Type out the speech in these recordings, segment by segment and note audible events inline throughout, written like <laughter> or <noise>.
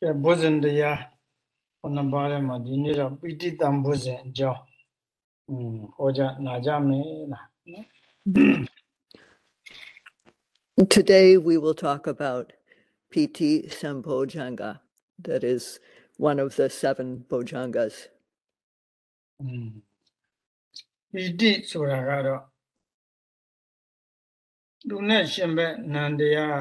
ကဲဘုဇင်တရားခုနပါးထဲမှာဒီနေ့တော့ပိဋိတံဘုဇင်အကြောင်းอืมဟောကြနာကြမယ်လားနော် Today we will talk about piti Sambojjhanga that is one of the seven bojjhangas. อืมပိဋိဆိုတာကတော့သူနဲ့ရှင်ဘက်နန္တရား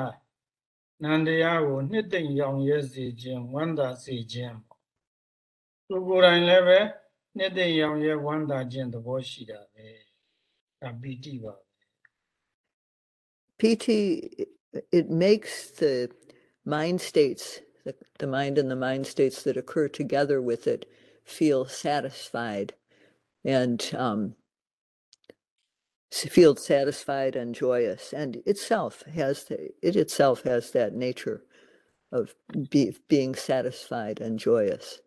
နန္တရားကိုနှစ်သိမ့်ရောင်ရဲစေခြင်းဝန္တာစေခြင်းပေါ့သူကိုယ်တိုင်လည်းပဲနှစ်သိမ့်ရောင်ရဲဝန္တာခြင်းသဘောရှိတာပဲဒါပိဋိပါပဲ PT, it makes the mind states, the, the mind and the mind states that occur together with it, feel satisfied and um, s- feel satisfied and joyous. And itself has the, it itself has that nature of be, being satisfied and joyous.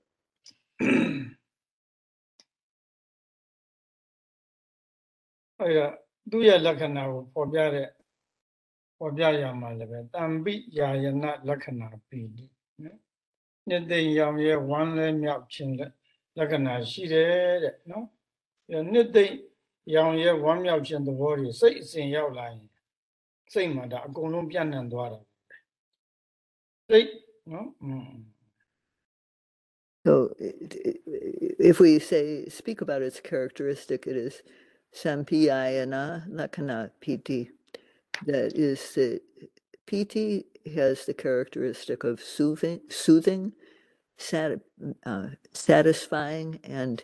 အဲ့ဒါသူ့ရဲ့လက္ခဏာကိုပေါ်ပြတဲ့ပေါ်ပြရမှာလည်းပဲတံပိယာယနာလက္ခဏာပိတိနော်နှစ်သိမ့်ရောင်ရဲ့ဝမ်းလဲမြောက်ခြင်းလက်လက္ခဏာရှိတယ်တဲ့နော်အဲနှစ်သိမ့် ရောင်ရဲ့ဝမ်းမြောက်ခြင်းသဘောတွေစိတ်အစဉ်ရောက်လာရင်စိတ်မှာဒါအကုန်လုံးပြန့်နှံ့သွားတာပဲစိတ်နော်อืม So, i- i- if we say speak about its characteristic, it is sampiyayana lakkhana piti. That is the piti has the characteristic of soothing, soothing, sat, uh, satisfying, and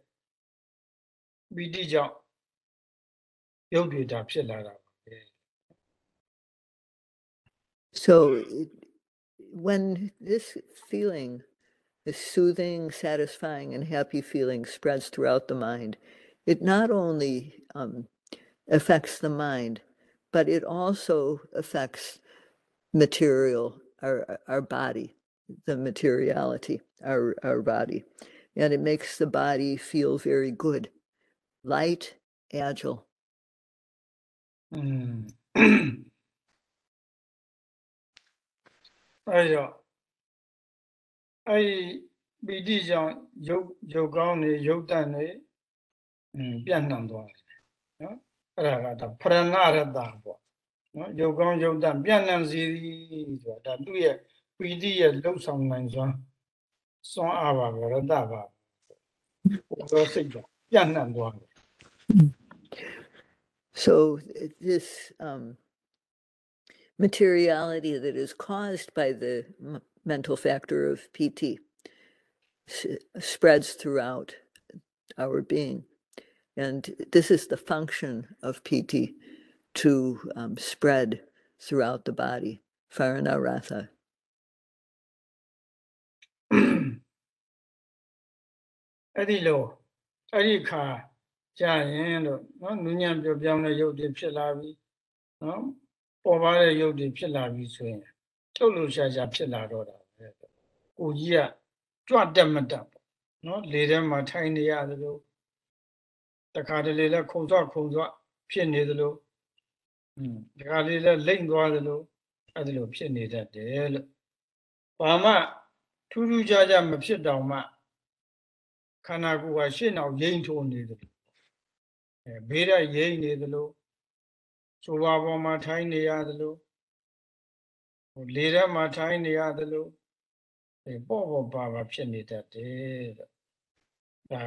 ပီတိကြောင့်ရုပ်တွေဒါဖြစ်လာတာပါပဲ So, it, when this feeling, this soothing, satisfying, and happy feeling spreads throughout the mind, it not only um, affects the mind, but it also affects material, our, our body, the materiality, our, our body. And it makes the body feel very good, light, agile. Mm. အဲ့တော့အဲ့ပီတိကြောင့်ရုပ်ရုပ်ကောင်းနေရုပ်တန်နေပြန့်နှံ့သွားတယ်နော်အဲ့ဒါကဒါဖရဏရတပေါ့နော်ရုပ်ကောင်းရုပ်တန်ပြန့်နှံ့စေသည်ဆိုတာဒါသူ့ရဲ့ပီတိရဲ့လှုပ်ဆောင်နိုင်စွမ်းစွမ်းအားပါပဲရတပါဘုရားစိတ်ကပြန့်နှံ့သွားတယ် So this um, materiality that is caused by the m- mental factor of piti s- spreads throughout our being. And this is the function of piti to um, spread throughout the body, Faranaratha. <clears throat> ။အဲ့ဒီလိုအဲ့ဒီခါ ကြာရင်တော့နော်နူးညံ့ပြောပြောင်းတဲ့ရုပ်တွေဖြစ်လာပြီနော်ပေါ်ပါတဲ့ရုပ်တွေဖြစ်လာပြီဆိုရင်ထုတ်လို့ရှာရှာဖြစ်လာတော့တာပဲကိုကြီးကကြွတက်မတက်ပေါ့နော်လေထဲမှာထိုင်နေရသလိုတခါတလေလဲခုံစော့ခုံစော့ဖြစ်နေသလိုอืมတခါလေလဲလိမ့်သွားသလိုအဲ့ဒီလိုဖြစ်နေတတ်တယ်လို့ဘာမှထူးထူးခြားခြားမဖြစ်တော့မှခန္ဓာကိုယ်ကရှေ့နောက်ရိမ့်ထိုးနေတယ် အဲဘေးရရိမ့်နေသလိုဆိုလွာပေါ်မှာထိုင်းနေရသလိုဟိုလေထဲမှာထိုင်းနေရသလိုအဲပေါ့ပေါ့ပါပါဖြစ်နေတတ်တယ်တဲ့ဒါ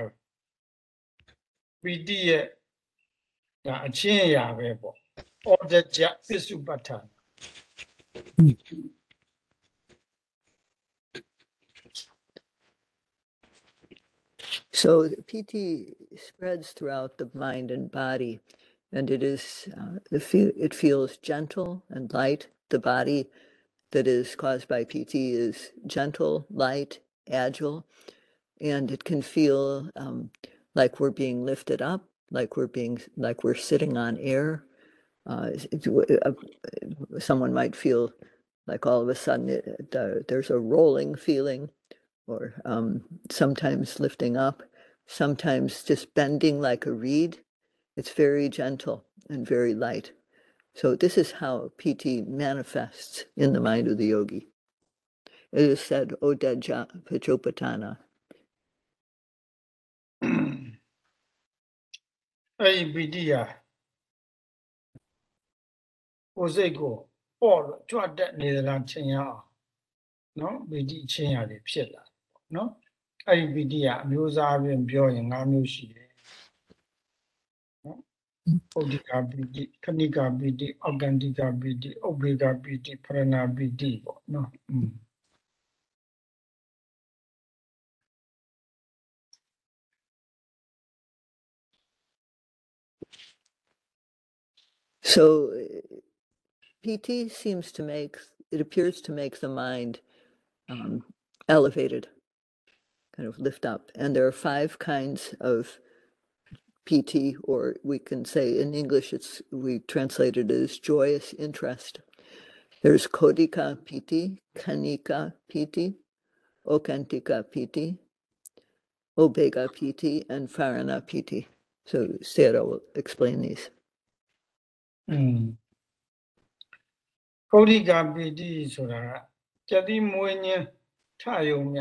ပီတိရဲ့ဒါအချင်းအရာပဲပေါ့ဩဒကြပစ္စုပ္ပတ္ထန် So the PT spreads throughout the mind and body, and it is uh, it feels gentle and light. The body that is caused by piti is gentle, light, agile, and it can feel um, like we're being lifted up, like we're being, like we're sitting on air. Uh, uh, someone might feel like all of a sudden it, uh, there's a rolling feeling, or um, sometimes lifting up, sometimes just bending like a reed. It's very gentle and very light. So, this is how piti manifests in the mind of the yogi. It is said, O Odeja Pachopatana. Abidia. no. အဲ့ဒီပီတိကအမျိုးအစားပြင်ပြောရင်၅မျိုးရှိတယ်နော်ပုဒ္ဓိကပီတိခဏိကပီတိအောက်ကန္တိကပီတိဥပ္ပေကပီတိဖရဏပီတိပေါ့နော်อืม So piti seems to make, it appears to make the mind um, elevated kind of lift up. And there are five kinds of piti, or we can say in English, it's we translate it as joyous interest. There's Kodika piti, Kanika piti, Okantika piti, Obega piti, and Farana piti. So Sarah will explain these. Mm. ကောဋိကာပိတိဆိုတာကကြတိမွေးခြင်းထယုံမြ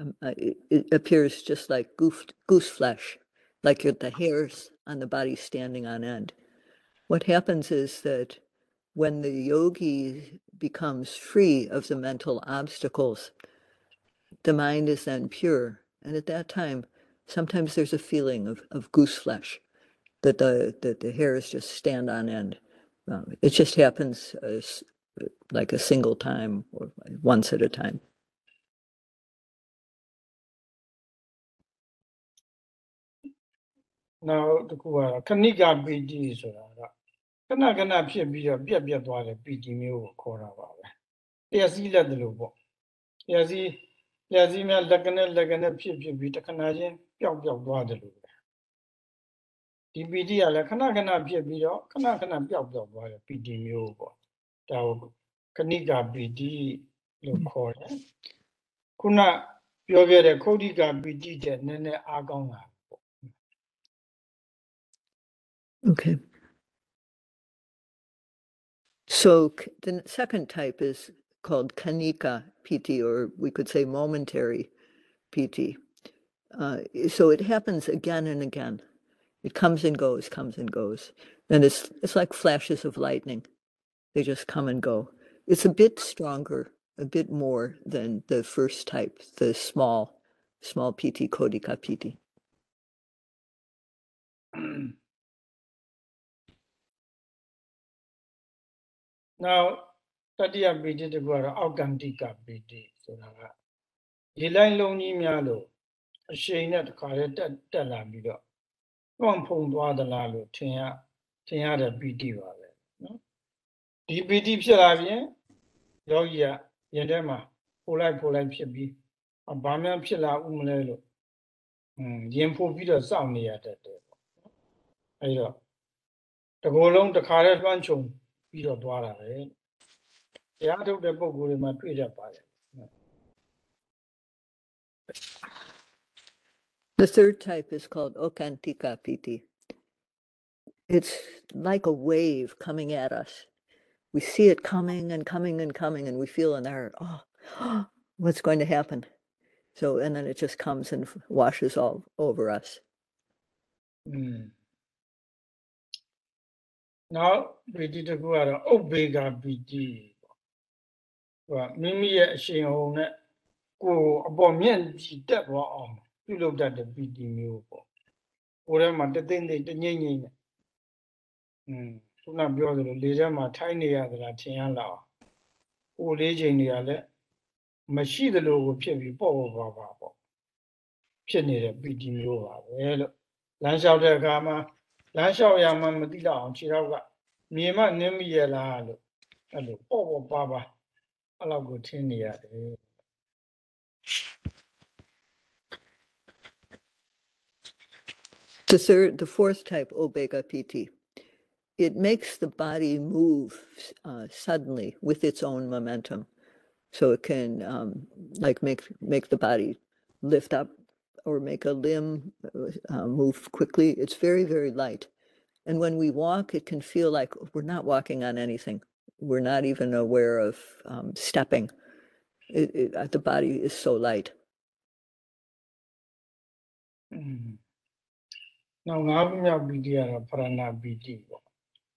um, uh, it, appears just like goose, goose flesh, like the hairs on the body standing on end. What happens is that when the yogi becomes free of the mental obstacles, the mind is then pure. And at that time, sometimes there's a feeling of, of goose flesh, that the, that the hairs just stand on end. Um, it just happens as, like a single time or once at a time. နောက်တစ်ခုကတော့ခဏိကပီတိဆိုတာကခဏခဏဖြစ်ပြီးတော့ပြက်ပြက်သွားတဲ့ပီတိမျိုးကိုခေါ်တာပါပဲတရားစည်းလက်တယ်လို့ပေါ့တရားစည်းတရားစည်းများလက်ကနေလက်ကနေဖြစ်ဖြစ်ပြီးတစ်ခဏချင်းပျောက်ပျောက်သွားတယ်လို့ပဲဒီပီတိကလည်းခဏခဏဖြစ်ပြီးတော့ခဏခဏပျောက်ပျောက်သွားတဲ့ပီတိမျိုးပေါ့ဒါကိုခဏိကပီတိလို့ခေါ်တယ်ခုနပြောခဲ့တဲ့ခုတ်တိကပီတိတဲ့နည်းနည်းအားကောင်းတာ Okay. So the second type is called kanika piti, or we could say momentary piti. Uh, so it happens again and again. It comes and goes, comes and goes. And it's it's like flashes of lightning. They just come and go. It's a bit stronger, a bit more than the first type, the small, small piti, Kodika. <clears throat> နောက်တတိယပီတိတစ်ခုကတော့အောက်ကန္တိကပီတိဆိုတာကဒီလိုက်လုံးကြီးများလို့အရှိန်နဲ့တခါတည်းတက်တက်လာပြီးတော့တွန့်ဖုံသွားသလားလို့ထင်ရထင်ရတဲ့ပီတိပါပဲနော်ဒီပီတိဖြစ်လာပြင်ယောဂီကရင်ထဲမှာပို့လိုက်ပို့လိုက်ဖြစ်ပြီးအဘာမှဖြစ်လာဦးမလဲလို့อืมရင်ဖို့ပြီးတော့စောင့်နေရတတ်တယ်ပေါ့နော်အဲဒီတော့တကိုယ်လုံးတခါတည်းလွှမ်းခြုံ ပြီးတော့သွားတာပဲတရားထုတ်တဲ့ပုံကိုယ်တွေမှာတွေ့တတ်ပါတယ် The third type is called Okantika Piti. It's like a wave coming at us. We see it coming and coming and coming, and we feel in our, oh, <gasps> what's going to happen? So, and then it just comes and f- washes all over us. อืม နောက်ပီတိတစ်ခုကတော့ဥပ္ပေကပီတိပေါ့ဟိုကမိမိရဲ့အရှင်ဟုန်နဲ့ကိုယ်အပေါ်မြင့်ကြီးတက်သွားအောင်ပြုလုပ်တတ်တဲ့ပီတိမျိုးပေါ့ကိုယ်ထဲမှာတသိမ့်သိမ့်တငိမ့်ငိမ့်နဲ့อืมခုနပြောသလိုလေထဲမှာထိုင်းနေရသလားထင်ရလောက်ကိုယ်လေးချိန်တွေကလည်းမရှိသလိုကိုဖြစ်ပြီးပေါ့ပေါ့ပါပါပေါ့ဖြစ်နေတဲ့ပီတိမျိုးပါပဲလို့လမ်းလျှောက်တဲ့အခါမှာ The third, the fourth type, Obega piti, it makes the body move uh, suddenly with its own momentum, so it can um, like make make the body lift up or make a limb uh, uh, move quickly. It's very, very light. And when we walk, it can feel like we're not walking on anything. We're not even aware of um, stepping. It, it, uh, the body is so light. Mm. နောက်ငါးပြမြောက်ပီတိကတော့ပရဏပီတိပေါ့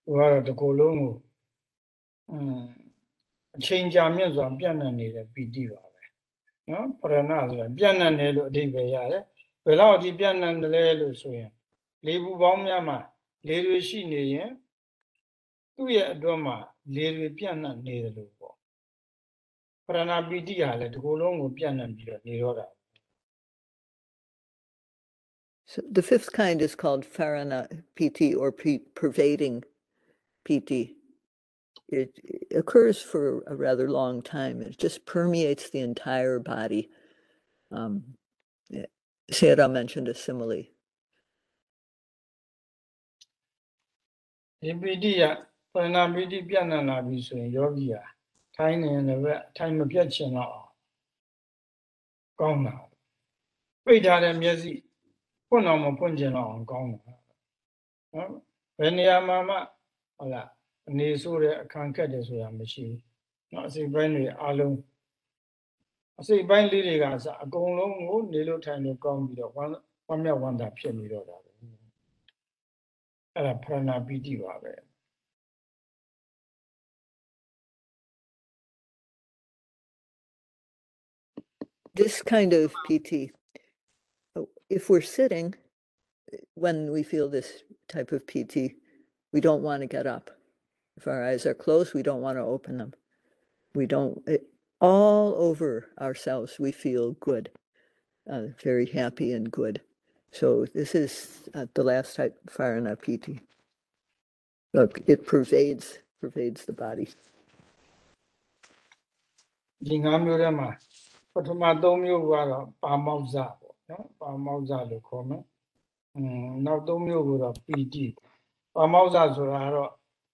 သူကတော့တကိုယ်လုံးကိုအင်းအချိန်ကြာမြင့်စွာပြန့်နှံ့နေတဲ့ပီတိပါ နော်ပရဏဆိုတာပြန့်နှံ့တယ်လို့အဓိပ္ပာယ်ရတယ်ဘယ်လောက်ဒီပြန့်နှံ့တယ်လဲလို့ဆိုရင်လေပူပေါင်းများမှာလေတွေရှိနေရင်သူ့ရဲ့အတွင်းမှာလေတွေပြန့်နှံ့နေတယ်လို့ပေါ့ပရဏပီတိဟာလည်းဒီကိုယ်လုံးကိုပြန့်နှံ့ပြီးတော့နေတော့တာ So the fifth kind is called Farana piti or pervading piti It, it occurs for a rather long time. It just permeates the entire body. Um, yeah, Sayadaw mentioned a simile. ဒီပီတိကပရဏပီတိပြန့်နှံ့လာပြီဆိုရင်ယောဂီဟာထိုင်းနေရင်လည်းပဲထိုင်းမပြတ်ချင်တော့အောင်ကောင်းတာပိတ်ထားတဲ့မျက်စိဖွင့်တော့မဖွင့်ချင်တော့အောင်ကောင်းတာနော်ဘယ်နေရာမှာမှဟုတ်လား အနေဆိုးတဲ့အခန်းခက်တယ်ဆိုတာမရှိဘူး။နော်အစိပ်ပိုင်းတွေအားလုံးအစိပ်ပိုင်းလေးတွေကအစအကုန်လုံးကိုနေလို့ထိုင်လို့ကောင်းပြီးတော့ဝမ်းဝမ်းမြောက်ဝမ်းသာဖြစ်နေတော့တာပဲ။အဲ့ဒါဖရဏပီတိပါပဲ။ this kind of piti, if we're sitting, when we feel this type of piti, we don't want to get up. If our eyes are closed, we don't want to open them. We don't, it, all over ourselves, we feel good, uh, very happy and good. So this is uh, the last type, Farana PT. Look, it pervades, pervades the body. ဒီငါးမျိုးထဲမှာပထမ၃မျိုးကတော့ပါမောက်ဇပေါ့နော်ပါမောက်ဇလို့ခေါ်မယ်။อืมနောက်၃မျိုးကတော့ပီတိပါမောက်ဇဆိုတာကတော့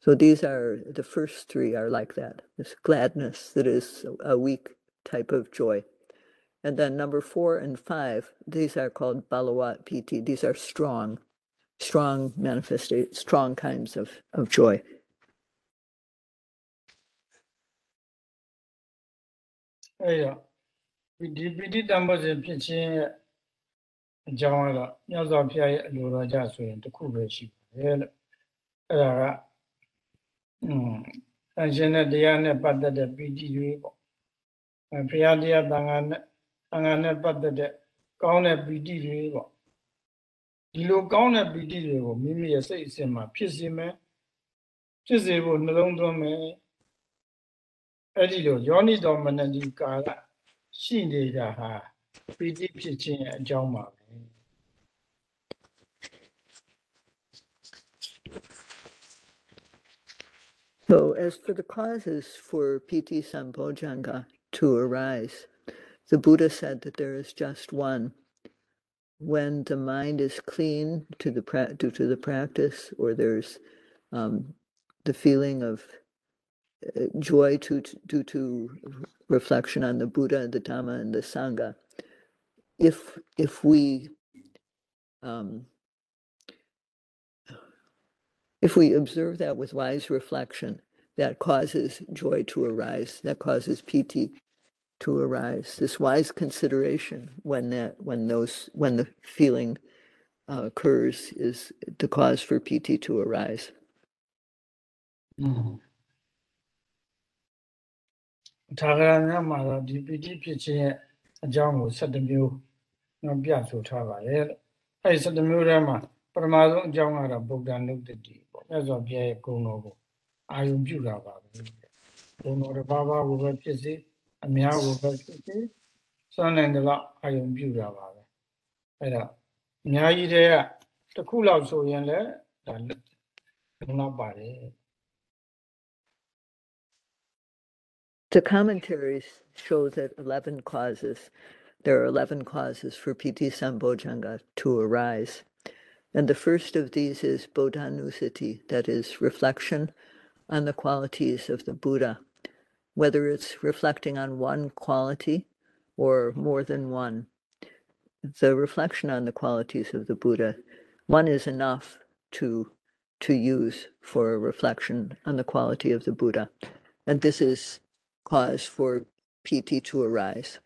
So these are the first three are like that. This gladness that is a weak type of joy. And then number four and five, these are called balawat PT. These are strong, strong manifestation, strong kinds of, of joy. အဲ့တော့ဒီဒီပိဋိတံဘောဇဉ်ဖြစ်ခြင်းရဲ့အကြောင်းကတော့မြတ်စွာဘုရားရဲ့အလိုတော်ကြဆိုရင်တစ်ခုပဲရှိပါတယ်လို့အဲ့ဒါကอืม အရှင်နဲ့တရားနဲ့ပတ်သက်တဲ့ပိဋိတွေပေါ့အဲဘုရားတရားတန်ခါနဲ့တန်ခါနဲ့ပတ်သက်တဲ့ကောင်းတဲ့ပိဋိတွေပေါ့ဒီလိုကောင်းတဲ့ပိဋိတွေကိုမိမိရဲ့စိတ်အစဉ်မှာဖြစ်စေမယ်ဖြစ်စေဖို့နှလုံးသွင်းမယ်အဲ့ဒီလိုယောနိတော်မနတိကာလရှိနေတာဟာပီတိဖြစ်ခြင်းရဲ့အကြောင်းပါပဲ So, as for the causes for piti Sambojjhanga to arise, the Buddha said that there is just one. When the mind is clean to the pra- due to the practice, or there's um, the feeling of uh, joy to, to- due to reflection on the Buddha, the Dhamma, and the Sangha, if if we um, if we observe that with wise reflection, that causes joy to arise, that causes piti to arise. This wise consideration when that when those when the feeling uh, occurs is the cause for piti to arise. Mm-hmm. မြတ်စွာဘုရားရဲ့ဂုဏ်တော်ကိုအာယုံပြုတာပါပဲဂုဏ်တော်တစ်ပါးပါးကိုပဲဖြစ်စေအများကိုပဲဖြစ်စေစွန့်နိုင်တယ်လို့အာယုံပြုတာပါပဲအဲ့ဒါအများကြီးတဲ့ကတစ်ခုလောက်ဆိုရင်လည်းဒါလောက်ပါတယ် The commentaries show that 11 causes, there are 11 causes for piti Sambojjhanga to arise. And the first of these is buddhanusati, that is reflection on the qualities of the Buddha, whether it's reflecting on one quality or more than one. The reflection on the qualities of the Buddha, one is enough to to use for a reflection on the quality of the Buddha. And this is cause for piti to arise.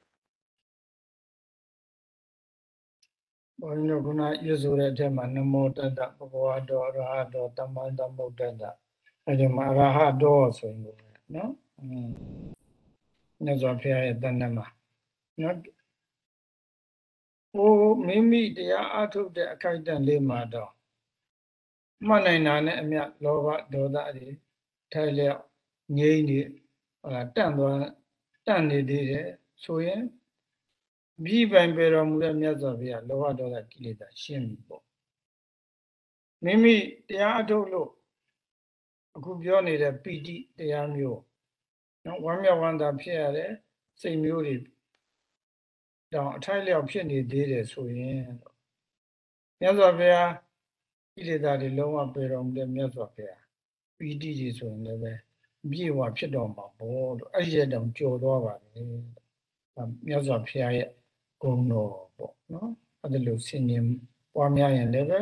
ဘုန်းကြီးတို့ခုနရွဆိုတဲ့အထက်မှာနမောတတ္တဘဂဝါတောရဟတောတမ္မတမုဒ္ဒတ္တအဲဒီမှာရဟတောဆိုရင်ကိုနော်อืมမြတ်စွာဘုရားရဲ့တဏ္ဍမှာနော်ဟိုမိမိတရားအထုတ်တဲ့အခိုက်အတန့်လေးမှာတော့မှတ်နိုင်တာနဲ့အမြတ်လောဘဒေါသတွေထိုက်လျောက်ငြိမ့်နေဟိုလားတန့်သွားတန့်နေသေးတယ်ဆိုရင် ပြီးပိုင်ပေတော်မူတဲ့မြတ်စွာဘုရားလောဘဒေါသကိလေသာရှင်းပြီပေါ့မိမိတရားအထုတ်လို့အခုပြောနေတဲ့ပီတိတရားမျိုးနော်ဝမ်းမြောက်ဝမ်းသာဖြစ်ရတဲ့စိတ်မျိုးတွေတောင်အထိုက်လျောက်ဖြစ်နေသေးတယ်ဆိုရင်မြတ်စွာဘုရားကိလေသာတွေလုံးဝပေတော်မူတဲ့မြတ်စွာဘုရားပီတိကြီးဆိုရင်လည်းပဲပြေဝဖြစ်တော်မှာပေါ့လို့အဲ့ဒီရတောင်ကြော်သွားပါလေမြတ်စွာဘုရားရဲ့ ဂုဏ်တော်ပေါ့နော်အဲ့ဒါလို့ဆင်ញင်ပွားများရင်လည်းပဲ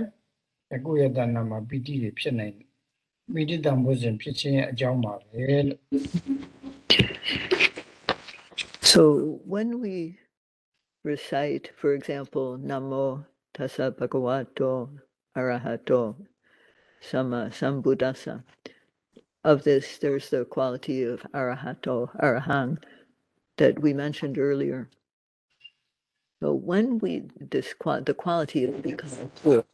အခုရတနာမှာပီတိတွေဖြစ်နိုင်တယ်ပီတိတံဘုဇဉ်ဖြစ်ခြင်းရဲ့အကြောင်းပါပဲလို့ <laughs> So when we recite, for example, Namo Tassa Bhagavato Arahato Sama Sambuddhasa, of this there's the quality of Arahato, Arahang, that we mentioned earlier. So when we this qua- the quality full,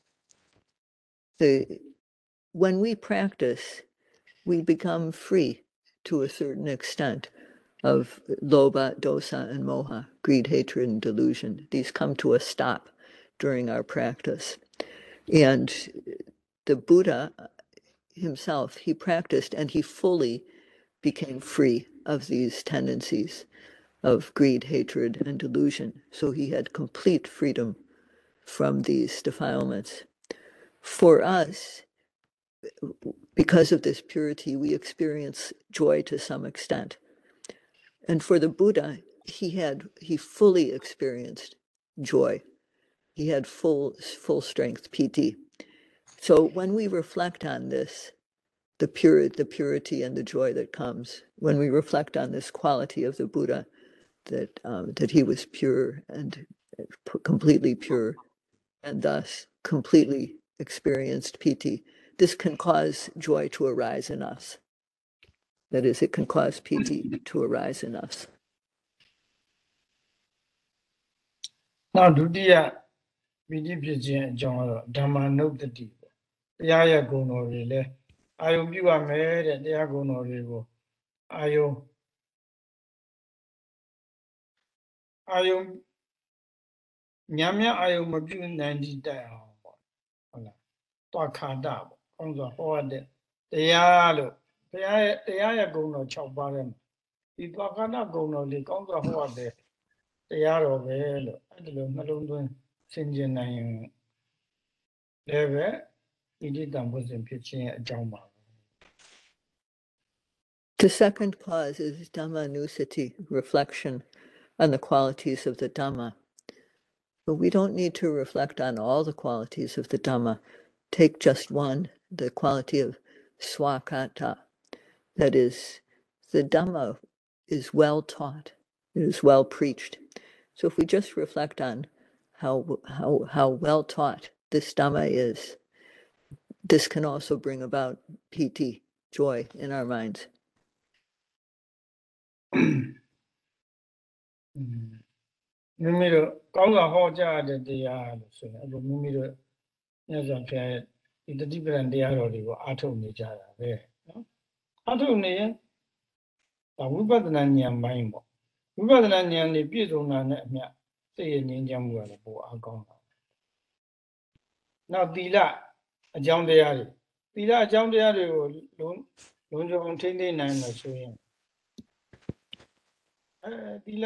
the when we practice, we become free to a certain extent of lobha, dosa, and moha, greed, hatred, and delusion. These come to a stop during our practice. And the Buddha himself, he practiced and he fully became free of these tendencies of greed, hatred, and delusion. So he had complete freedom from these defilements. For us, because of this purity, we experience joy to some extent. And for the Buddha, he had he fully experienced joy. He had full full strength piti. So when we reflect on this, the pure the purity and the joy that comes when we reflect on this quality of the Buddha, that um, that he was pure and uh, p- completely pure, and thus completely experienced PT. This can cause joy to arise in us. That is, it can cause PT to arise in us. နောက်ဒုတိယပီတိဖြစ်ခြင်းအကြောင်းကတော့ဓမ္မနုတ္တိပေါ့တရားရဲ့ဂုဏ်တော်တွေလည်းအာယုံပြုရမယ်တဲ့တရားဂုဏ်တော်တွေကိုအာယုံ အာယုံညံ့ညံ့အာယုံမပြုနိုင်သည့်တိုင်အောင်ပေါ့ဟုတ်လားတွာခါတာပေါ့ကောင်းစွာဟောရတဲ့တရားလို့ဘုရားရဲ့တရားရဲ့ဂုဏ်တော်6ပါးထဲမှာဒီတွာခါတာဂုဏ်တော်လေးကောင်းစွာဟောရတဲ့တရားတော်ပဲလို့အဲ့ဒီလိုနှလုံးသွင်းဆင်ခြင်နိုင်ရင်လည်းပဲဣတိတံဘုဇဉ်ဖြစ်ခြင်းရဲ့အကြောင်းပါပဲ The second cause is Dhammanusati, reflection on the qualities of the Dhamma. But we don't need to reflect on all the qualities of the Dhamma. Take just one, the quality of swakata. That is, the Dhamma is well taught, it is well preached. So if we just reflect on how, how, how well taught this Dhamma is, this can also bring about piti, joy in our minds. <clears throat> မိမိတို့ကောင်းစွာဟောကြားရတဲ့တရားလို့ဆိုရင်အခုမိမိတို့မြတ်စွာဘုရားရဲ့ဒီတတိပဒံတရားတော်တွေကိုအားထုတ်နေကြတာပဲနော်အားထုတ်နေရင်ဒါဝိပဿနာဉာဏ်ပိုင်းပေါ့ဝိပဿနာဉာဏ်นี่ပြည့်စုံတာနဲ့အမျှစိတ်ရဲ့ငြိမ်းချမ်းမှုကလည်းပိုအားကောင်းတာနောက်သီလအကြောင်းတရားတွေသီလအကြောင်းတရားတွေကိုလုံးလုံးစုံထိန်းသိမ်းနိုင်လို့ဆိုရင်အဲသီလ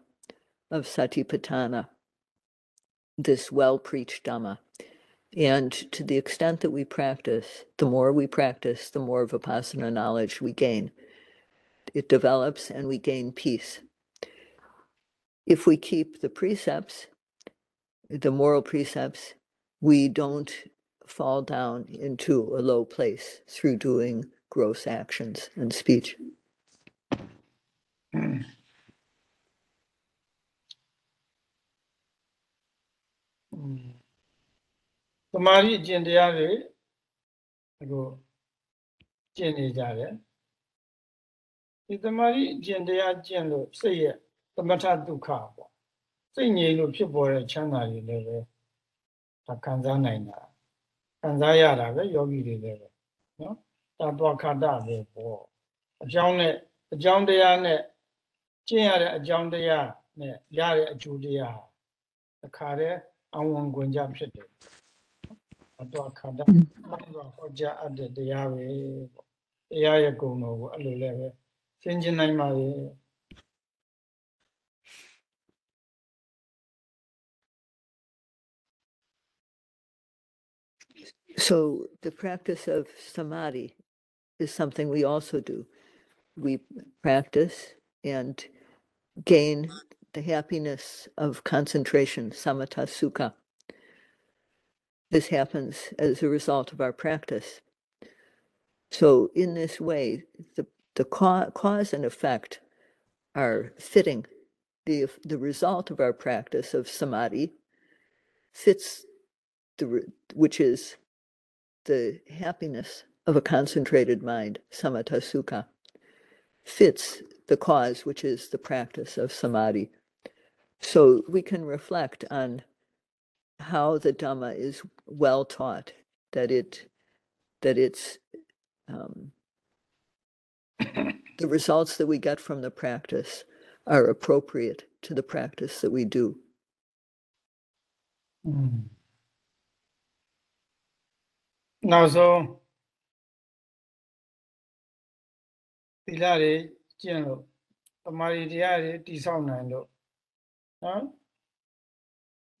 of Satipatthana, this well preached Dhamma. And to the extent that we practice, the more we practice, the more Vipassana knowledge we gain. It develops and we gain peace. If we keep the precepts, the moral precepts, we don't fall down into a low place through doing gross actions and speech. Hmm. သမာဓိအကျင့်တရားတွေအခုကျင့်နေကြတယ်ဒီသမာဓိအကျင့်တရားကျင့်လို့စိတ်ရဲ့သမထဒုက္ခပေါ့စိတ်ငြိမ်လို့ဖြစ်ပေါ်တဲ့ချမ်းသာတွေလည်းပဲဒါခံစားနိုင်တာခံစားရတာပဲယောဂီတွေလည်းပဲနော်ဒါတော့ခန္ဓာပဲပေါ့အကြောင်းနဲ့အကြောင်းတရားနဲ့ကျင့်ရတဲ့အကြောင်းတရားနဲ့ရတဲ့အကျိုးတရားတခါတည်းအဝန်ခွင့်ကြဖြစ်တယ် အတော့ခန္ဓာမှန်တော့ဟောကြားအပ်တဲ့တရားပဲပေါ့တရားရဲ့ဂုဏ်တော်ကိုအဲ့လိုလည်းပဲသင်ကျင်နိုင်ပါရဲ့ So the practice of samadhi is something we also do. We practice and gain the happiness of concentration, samatha sukha. This happens as a result of our practice. So in this way, the, the ca- cause and effect are fitting. The, the result of our practice of samadhi fits the, which is the happiness of a concentrated mind, samatha sukha, fits the cause, which is the practice of samadhi. So we can reflect on how the Dhamma is well taught, that it that it's um, <laughs> the results that we get from the practice are appropriate to the practice that we do. နောက်ဆုံးသီလတွေကျင့်လို့တမာရီတရားတွေတည်ဆောက်နိုင်လို့နော် ပ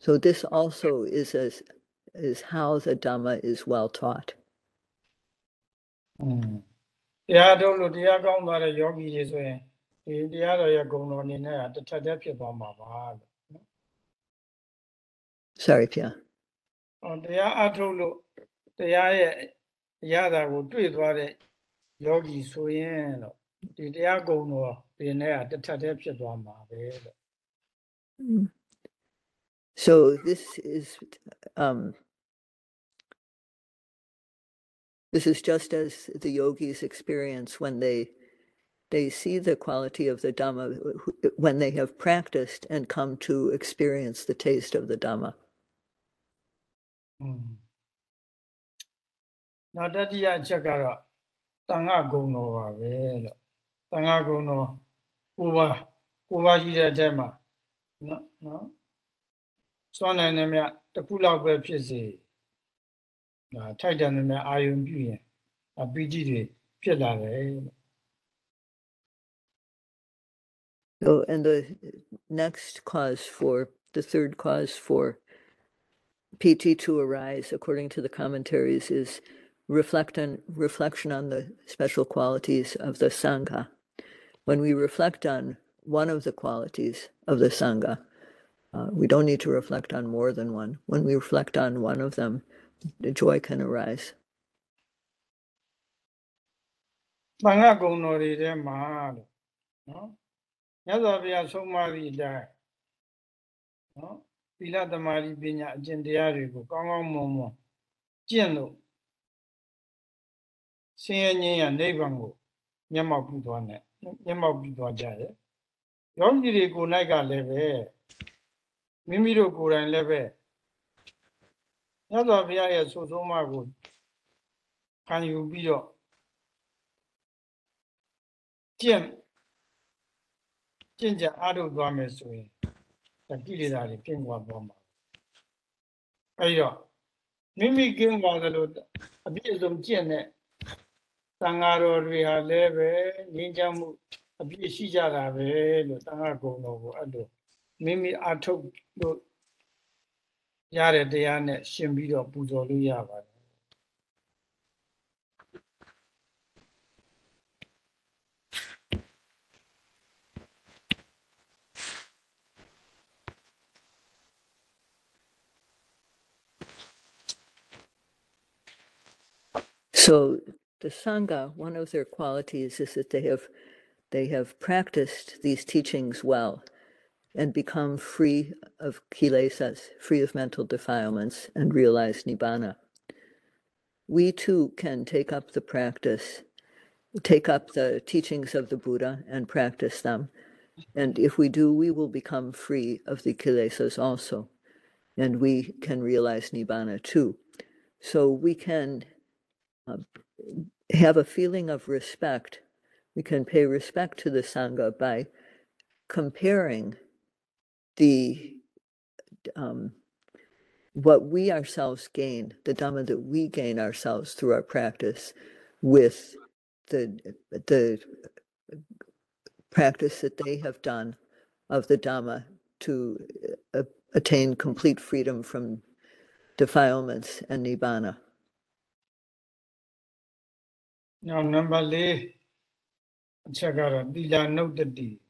So this also is as is how the Dhamma is well taught. อืมတရားထုတ်လို့တရားကောင်းသွားတဲ့ယောဂီတွေဆိုရင်ဒီတရားတော်ရဲ့ဂုဏ်တော်အနေနဲ့ကတစ်ထပ်တည်းဖြစ်သွားမှာပါလို့ Sorry, Pia. ဟောတရားအထုတ်လို့တရားရဲ့အရသာကိုတွေ့သွားတဲ့ယောဂီဆိုရင်လို့ဒီတရားဂုဏ်တော်ဒီနဲ့ကတစ်ထပ်တည်းဖြစ်သွားမှာပဲလို့ So this is um, This is just as the yogis experience when they they see the quality of the Dhamma wh- when they have practiced and come to experience the taste of the Dhamma. อืมနောက်တတိယအချက်ကတော့တန်ခါဂုံတော်ပါပဲလို့တန်ခါဂုံတော်ကိုပါကိုပါရှိတဲ့အထက်မှာနော်နော် စွမ်းနိုင်တဲ့မြတ်တစ်ခုလောက်ပဲဖြစ်စေဒါထိုက်တယ်မြတ်အာယုံပြုရင်အပီတိတွေဖြစ်လာတယ်လို့ So, and the next cause for the third cause for PT to arise, according to the commentaries, is reflect on reflection on the special qualities of the sangha. When we reflect on one of the qualities of the sangha, uh, we don't need to reflect on more than one. When we reflect on one of them, the joy can arise. တန်ခါဂုံတော်တွေထဲမှာလို့နော်မြတ်စွာဘုရားဆုံးမသည့်အတိုင်းနော်သီလသမာဓိပညာအကျင့်တရားတွေကိုကောင်းကောင်းမွန်မွန်ကျင့်လို့ဆင်းရဲငြိမ်းရနိဗ္ဗာန်ကိုမျက်မှောက်ပြုသွားတယ်မျက်မှောက်ပြုသွားကြတယ်ယောဂီတွေကိုယ်၌ကလည်းပဲ မိမိတို့ကိုယ်တိုင်လည်းပဲမြတ်စွာဘုရားရဲ့ဆိုဆုံးမကိုခံယူပြီးတော့ကျင့်ကျင့်ကြံအားထုတ်သွားမယ်ဆိုရင်ဒါကိလေသာတွေပြင်းသွားသွားမှာအဲဒီတော့မိမိကင်းသွားသလိုအပြည့်အစုံကျင့်တဲ့သံဃာတော်တွေဟာလည်းပဲငြိမ်းချမ်းမှုအပြည့်ရှိကြတာပဲလို့သံဃာကုံတော်ကိုအဲ့လို မိမိအားထုတ်လို့ရတဲ့တရားနဲ့ရှင်ပြီးတော့ပူဇော်လို့ရပါတယ် So the sangha, one of their qualities is that they have they have practiced these teachings well and become free of kilesas, free of mental defilements, and realize nibbana. We too can take up the practice, take up the teachings of the Buddha and practice them. And if we do, we will become free of the kilesas also. And we can realize nibbana too. So we can uh, have a feeling of respect. We can pay respect to the Sangha by comparing the um, what we ourselves gain, the Dhamma that we gain ourselves through our practice, with the the practice that they have done of the Dhamma to uh, attain complete freedom from defilements and nibbana. နောက်နံပါတ်၄အချက်ကတော့သီလနုတ်တတိနော်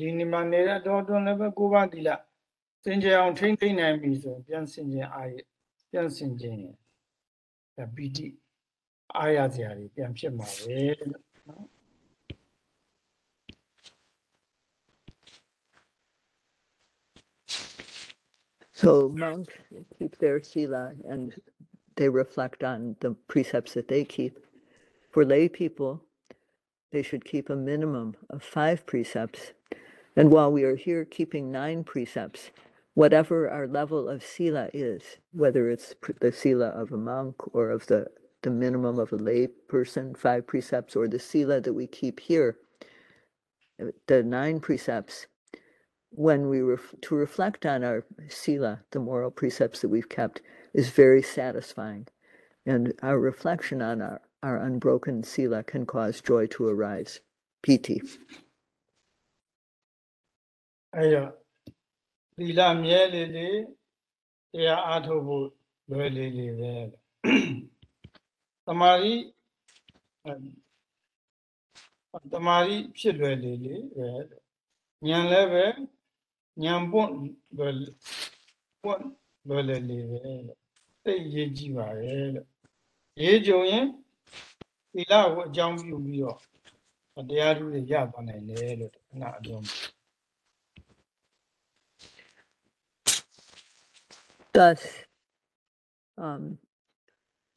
ဒီနေ့မှာနေတဲ့တော်တွန်းလည်းပဲကိုးပါးသီလစင်ကြယ်အောင်ထိမ့်သိမ့်နိုင်ပြီဆိုရင်ပြန်စင်ကြယ်အားရပြန်စင်ကြယ်ရင်ဒါပီတိအားရစရာတွေပြန်ဖြစ်မှာပဲလို့နော် So monks keep their sila and they reflect on the precepts that they keep. For lay people, they should keep a minimum of five precepts. and while we are here keeping nine precepts, whatever our level of sila is, whether it's the sila of a monk or of the, the minimum of a lay person, five precepts, or the sila that we keep here, the nine precepts, when we ref- to reflect on our sila, the moral precepts that we've kept, is very satisfying, and our reflection on our, our unbroken sila can cause joy to arise. piti. အဲ့တော့သီလမြဲလေးလေးတရားအားထုတ်ဖို့လွယ်လေးလေးပဲသမာဓိအဲသမာဓိဖြစ်လွယ်လေးလေးပဲဉာဏ်လည်းပဲဉာဏ်ပွန့်လွယ်ပွန့်လွယ်လေးလေးပဲသိရေးကြည့်ပါရဲ့လို့ရေးကြုံရင်သီလကိုအကြောင်းပြုပြီးတော့တရားဓုတွေရသွားနိုင်တယ်လို့ခဏအပြော Thus, um,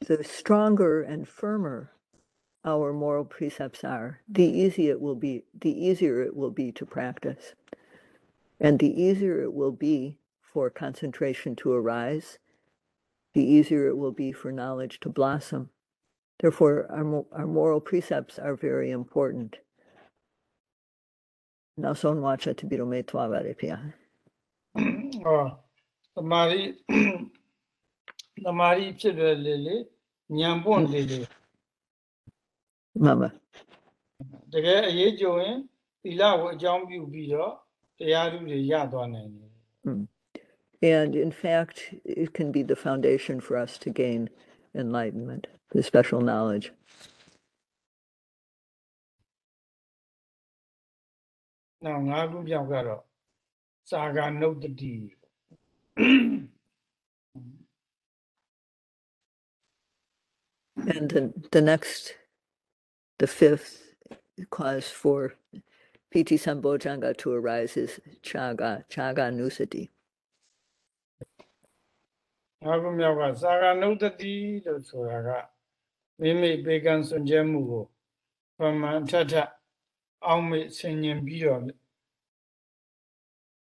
the stronger and firmer our moral precepts are, the easier it will be. The easier it will be to practice, and the easier it will be for concentration to arise. The easier it will be for knowledge to blossom. Therefore, our, our moral precepts are very important. Now, son watcha to be me pia. ဟောသမာဓိ<clears throat> သမာဓိဖြစ်လွယ်လေလေဉာဏ်ပွန့်လေလေ Mama. တကယ်အရေးကြုံရင်သီလကိုအကြောင်းပြုပြီးတော့တရားဓုတွေရသွားနိုင်တယ် And in fact, it can be the foundation for us to gain enlightenment, the special knowledge. နောက်ငါးခုမြောက်ကတော့စာဂာနုတ္တိ and the, the next, the fifth cause for Piti Sambojjhanga to arise is Chaga, Chaga Nusati. နောက်တစ်မြောက်ကသာဂနုတ္တတိလို့ဆိုတာကမိမိပေကံစွန့်ကြဲမှုကိုပမာထထအောင်မေဆင်ញင်ပြီးတော့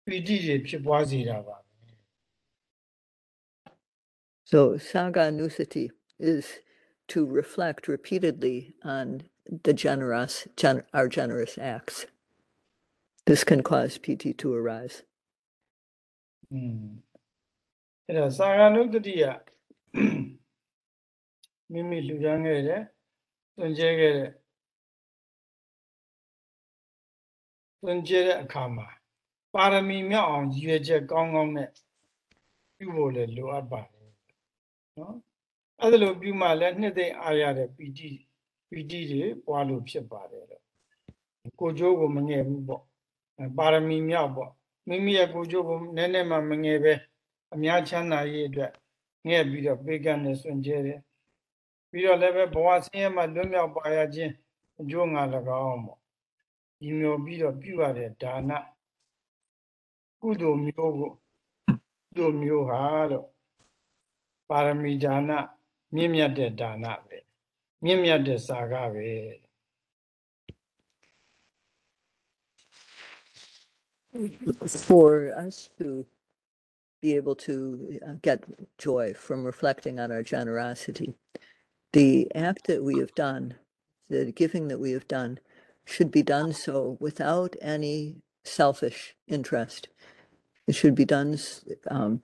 ပီတိတွေဖြစ်ပွားစေတာပါ so, saga nusati is to reflect repeatedly on the generous, gen, our generous acts. This can cause piti to arise. Mm. အဲ့ဒါသာဂနုတ္တိယမိမိလှူဒန်းခဲ့တဲ့သွန်ကျဲခဲ့တဲ့သွန်ကျဲတဲ့အခါမှာပါရမီမြောက်အောင်ရည်ရွယ်ချက်ကောင်းကောင်းနဲ့ပြုဖို့လည်းလိုအပ်ပါတယ် <clears throat> နော်အဲ့ဒါလိုပြုမှလည်းနှစ်သိမ့်အားရတဲ့ပီတိပီတိတွေပွားလို့ဖြစ်ပါတယ်လို့ကိုကျိုးကိုမငယ်ဘူးပေါ့အဲပါရမီမြောက်ပေါ့မိမိရဲ့ကိုကျိုးကိုနည်းနည်းမှမငယ်ပဲအများချမ်းသာရေးအတွက်ငဲ့ပြီးတော့ပေးကမ်းနေစွန့်ကြဲတယ်ပြီးတော့လည်းပဲဘဝဆင်းရဲမှလွတ်မြောက်ပါရခြင်းအကျိုးငါ၎င်းပေါ့ဒီမျိုးပြီးတော့ပြုရတဲ့ဒါနကုသိုလ်မျိုးကိုကုသိုလ်မျိုးဟာတော့ ပါရမီဒါနမြင့်မြတ်တဲ့ဒါနပဲမြင့်မြတ်တဲ့စာကပဲ for us to be able to uh, get joy from reflecting on our generosity, the act that we have done, the giving that we have done, should be done so without any selfish interest. It should be done s- um,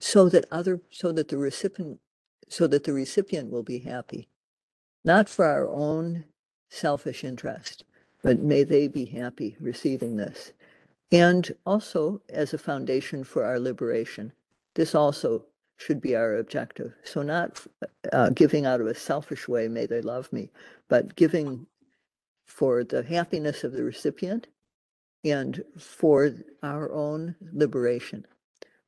so that other, so that the recipient, so that the recipient will be happy, not for our own selfish interest, but may they be happy receiving this and also as a foundation for our liberation. This also should be our objective. So, not uh, giving out of a selfish way, may they love me, but giving for the happiness of the recipient and for our own liberation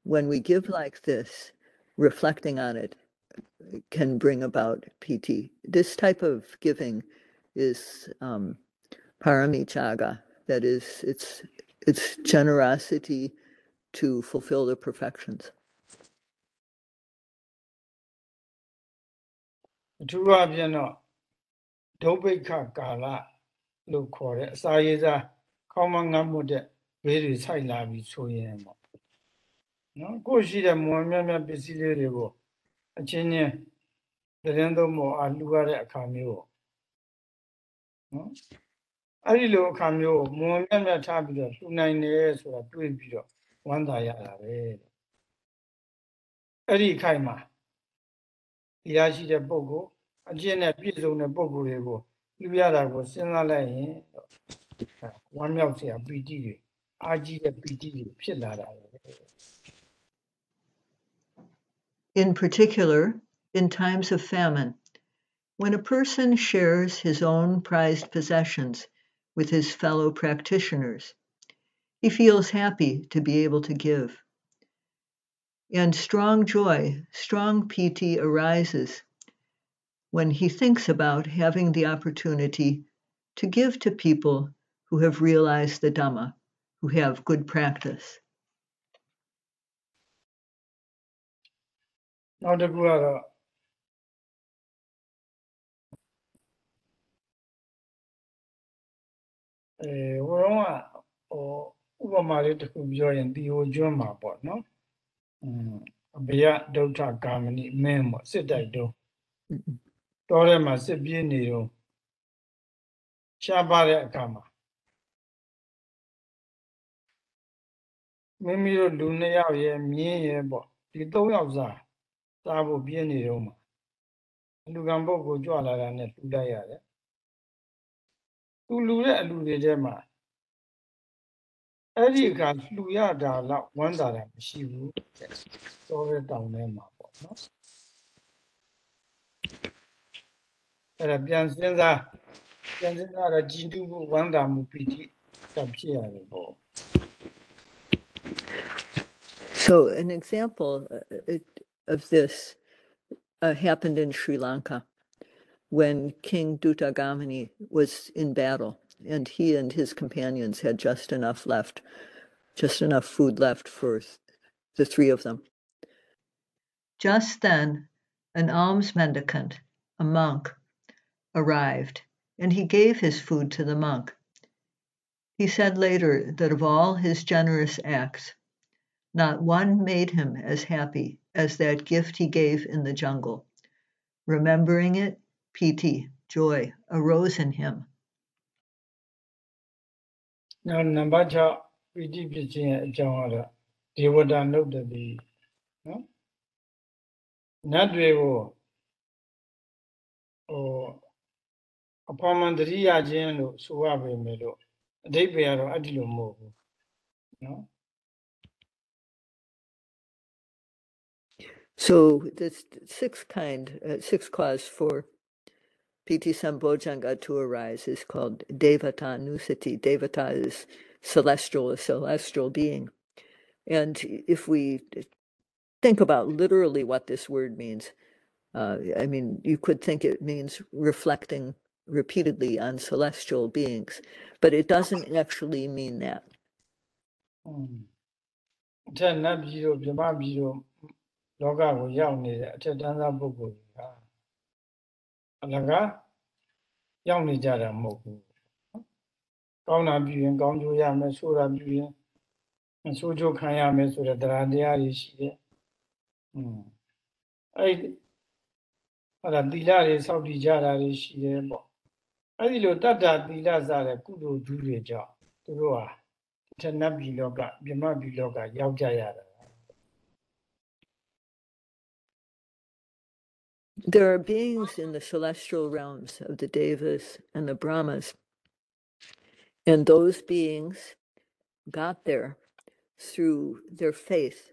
when we give like this, reflecting on it uh, can bring about piti. This type of giving is um, paramichaga. That is, it's it's generosity to fulfill the perfections. အထူးအဖြင့်တော့ဒုဗိခကာလလို့ခေါ်တဲ့အစာရေစာခေါင်းမငတ်မှုတဲ့ဘေးတွေဆိုင်လာပြီဆိုရင်ပေါ့ နော်ကိုယ်ရှိတဲ့မွန်မြတ်မြတ်ပစ္စည်းလေးတွေကိုအချင်းချင်း သတင်းသုံးပေါ်အားလှူရတဲ့အခါမျိုးပေါ့နော်အဲ့ဒီလိုအခါမျိုးကိုမွန်မြတ်မြတ်ထားပြီးတော့လှူနိုင်တယ်ဆိုတာတွေးပြီးတော့ဝမ်းသာရတာပဲတဲ့အဲ့ဒီအခိုက်မှာဒီရရှိတဲ့ပုဂ္ဂိုလ်အကျင့်နဲ့ပြည့်စုံတဲ့ပုဂ္ဂိုလ်တွေကိုလှူရတာကိုစဉ်းစားလိုက်ရင်တော့ဝမ်းမြောက်စရာပီတိတွေအာကြီးတဲ့ပီတိတွေဖြစ်လာတာပဲ In particular, in times of famine, when a person shares his own prized possessions with his fellow practitioners, he feels happy to be able to give. And strong joy, strong piti arises when he thinks about having the opportunity to give to people who have realized the Dhamma, who have good practice. နောက်တစ်ခုကတော့အဲဟိုတော့ကဟိုဥပမာလေးတစ်ခုပြောရင်ဒီဟိုကျွန်းမှာပေါ့နော်อืมအဘယဒုဋ္ဌကာမဏိမင်းပေါ့စစ်တိုက်တုံးတောထဲမှာစစ်ပြေးနေတော့ရှားပါတဲ့အခါမှာမိမိတို့လူနှစ်ယောက်ရဲ့မြင်းရဲ့ပေါ့ဒီသုံးယောက်စား စားဖို့ပြင်းနေတော့မှာလူကံပုဂ္ဂိုလ်ကြွလာတာနဲ့လှူလိုက်ရတယ်သူလူတဲ့အလူတွေထဲမှာအဲ့ဒီအခါလှူရတာတော့ဝမ်းသာတာမရှိဘူးတဲ့သောရဲတောင်ထဲမှာပေါ့နော်အဲ့ဒါပြန်စဉ်းစားပြန်စဉ်းစားတော့ကြည်တူမှုဝမ်းသာမှုပီတိကဖြစ်ရတယ်ပေါ့ So, an example uh, it- of this uh, happened in Sri Lanka when King Dutthagamani was in battle, and he and his companions had just enough left, just enough food left for the three of them. Just then, an alms mendicant, a monk, arrived, and he gave his food to the monk. He said later that of all his generous acts, not one made him as happy as that gift he gave in the jungle. Remembering it, piti, joy arose in him. နောက်နံပါတ်6ပီတိဖြစ်ခြင်းရဲ့အကြောင်းကတော့ဒေဝတာနုပ္ပတိနော်နတ်တွေကိုဟိုအပေါ်မှန်တရိယာခြင်းလို့ဆိုရပေမဲ့လို့အဓိပ္ပာယ်ကတော့အဲ့ဒီလိုမဟုတ်ဘူးနော် So the sixth kind, uh, sixth cause for Piti Sambojjhanga to arise is called Devata Nusati. Devata is celestial, a celestial being. And if we think about literally what this word means, uh, I mean, you could think it means reflecting repeatedly on celestial beings, but it doesn't actually mean that. လောကကိုရောက်နေတဲ့အထက်တန်းသားပုဂ္ဂိုလ်တွေကအလကားရောက်နေကြတာမဟုတ်ဘူးနော်ကောင်းတာပြုရင်ကောင်းကျိုးရမယ်ဆိုးတာပြုရင်မဆိုးကျိုးခံရမယ်ဆိုတဲ့တရားတရားတွေရှိတယ်อืมအဲ့ဒီဟောတာသီလတွေစောင့်တည်ကြတာတွေရှိတယ်ပေါ့အဲ့ဒီလိုတတ္တသီလစတဲ့ကုသိုလ်ဒုတွေကြောင့်သူတို့ဟာအထက်နတ်ပြည်လောကဗြဟ္မပြည်လောကရောက်ကြရတာ There are beings in the celestial realms of the Devas and the Brahmas, and those beings got there through their faith,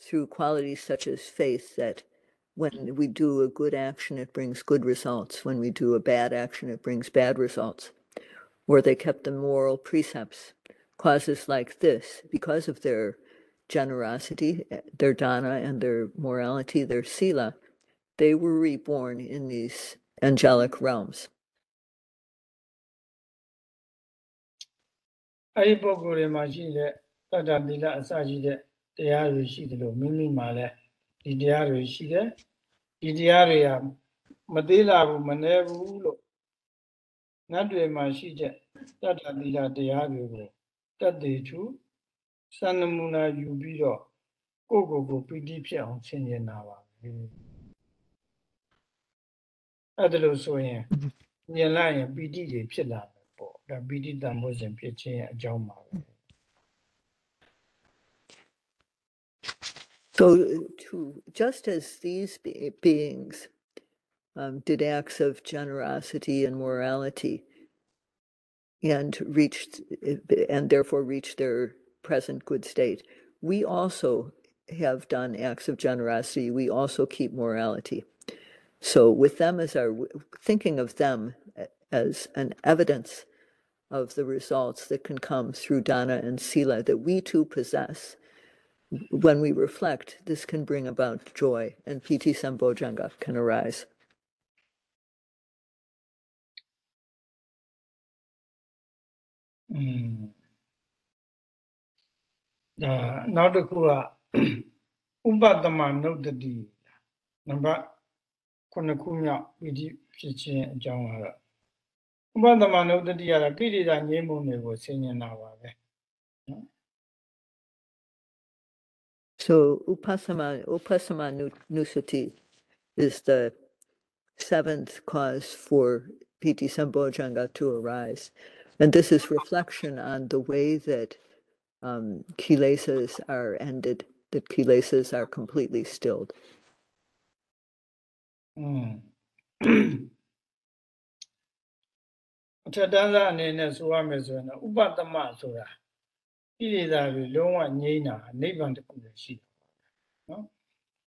through qualities such as faith that when we do a good action, it brings good results. When we do a bad action, it brings bad results. Or they kept the moral precepts. Causes like this, because of their generosity, eh, their dana, and their morality, their sila, they were reborn in these angelic realms. အဲ့ဒီပုဂ္ဂိုလ်တွေမှာရှိတဲ့တတ္တသီလအစရှိတဲ့တရားတွေရှိတယ်လို့မိမိမှာလည်းဒီတရားတွေရှိတယ်ဒီတရားတွေကမသေးလာဘူးမနှဲဘူးလို့နတ်တွေမှာရှိတဲ့တတ္တသီလတရားတွေကိုတတ်သေးသူစံနမူနာယူပြီးတော့ကိုယ့်ကိုယ်ကိုပီတိဖြစ်အောင်ဆင်ခြင်တာပါပဲ အဲ့ဒါလို့ဆိုရင်မြင်လိုက်ရင်ပီတိတွေဖြစ်လာတယ်ပေါ့ဒါပီတိတန်ဖို့စဉ်ဖြစ်ခြင်းရဲ့အကြောင်းပါပဲ So, uh, to just as these be- beings um, did acts of generosity and morality, and reached, uh, and therefore reached their present good state, we also have done acts of generosity. We also keep morality. So, with them as our thinking of them uh, as an evidence of the results that can come through Dana and Sila that we too possess. When we reflect, this can bring about joy and Piti Sambojjhanga can arise. Mm. နောက်တစ်ခုကဥပတမနုတ္တိနံပါတ် <clears throat> So upasama, upasama nusuti is the seventh cause for Piti Sambojjhanga to arise. And this is reflection on the way that um, kilesas are ended, that kilesas are completely stilled. อืมအထက်တန်းစားအနေနဲ့ဆိုရမယ်ဆိုရင်တော့ဥပတမဆိုတာကိလေသာတွေလုံးဝငြိမ်းတာနိဗ္ဗာန်တစ်ခုပဲရှိတယ်နော်